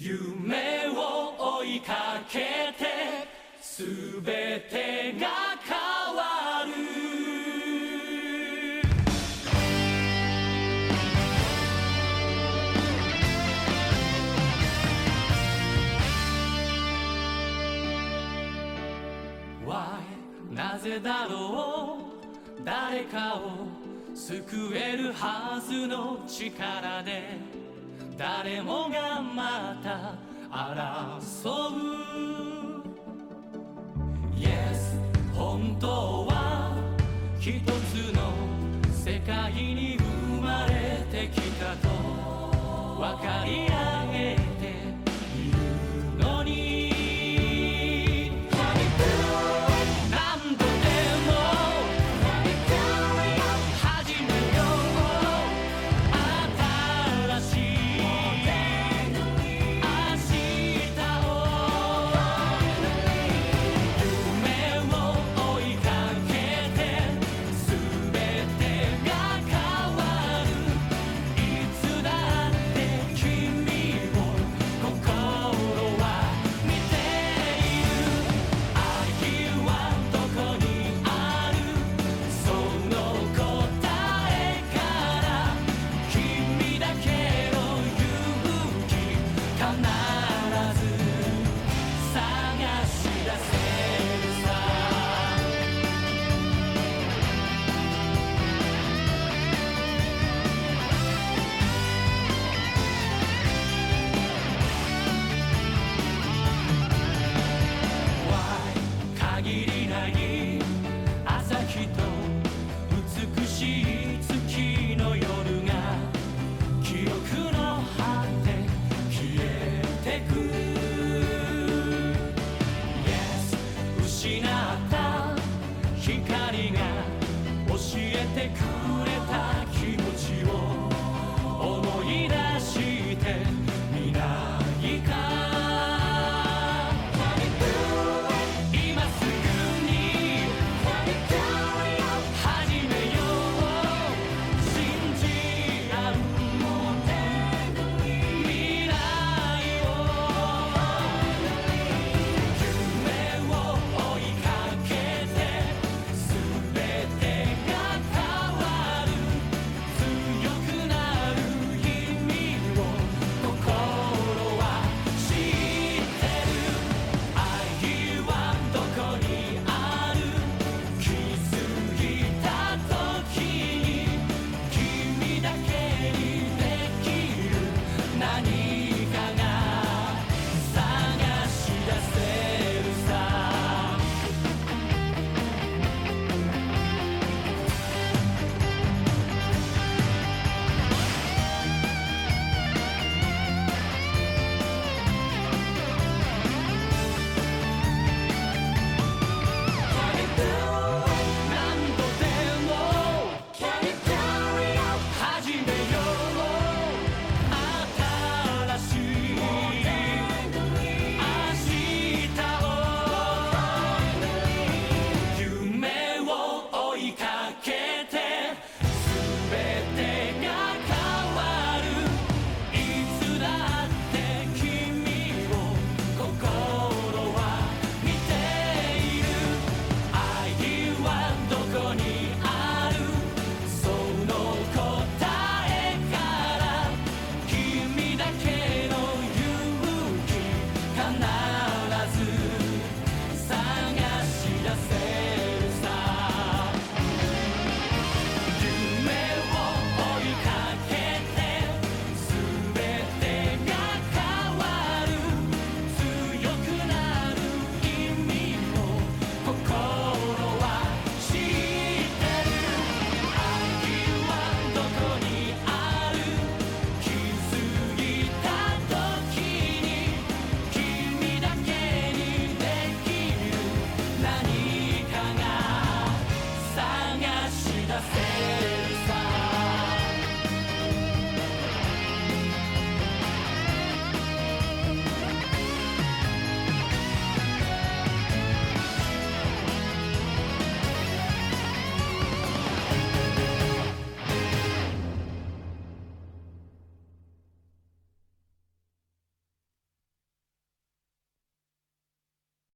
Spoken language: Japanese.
夢を追いかけて全てが変わる「Why なぜだろう。誰かを救えるはずの力で誰もがまた争う。Yes 本当は一つの世界に生まれてきたと分かり合う。せる